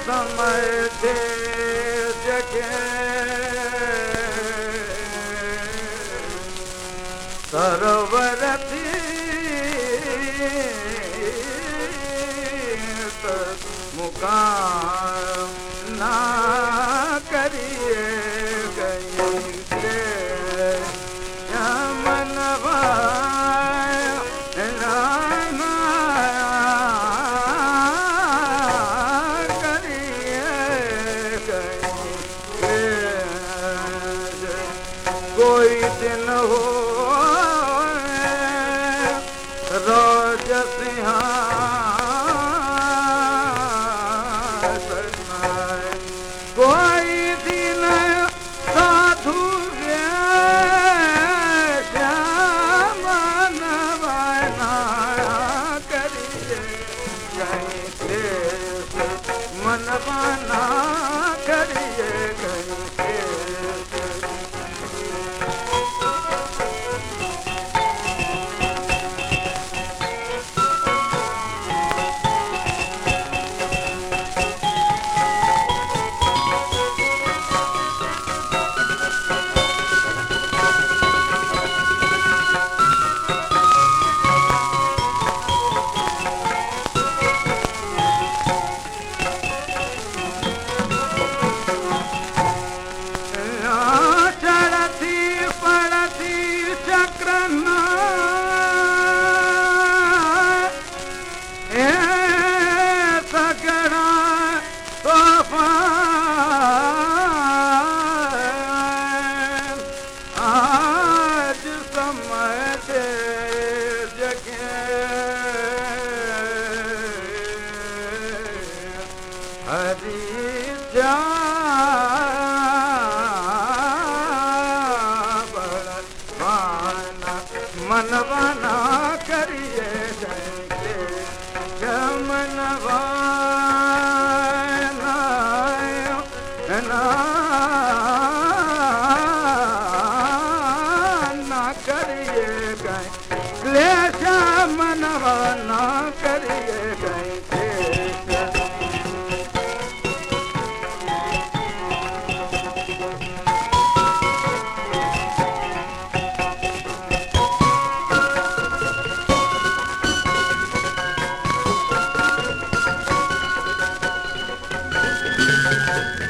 समय थे जगे सरोवर थी मुकाम ना करिए गई कोई दिन हो हरि जा मन बना करिए जमनवा はい。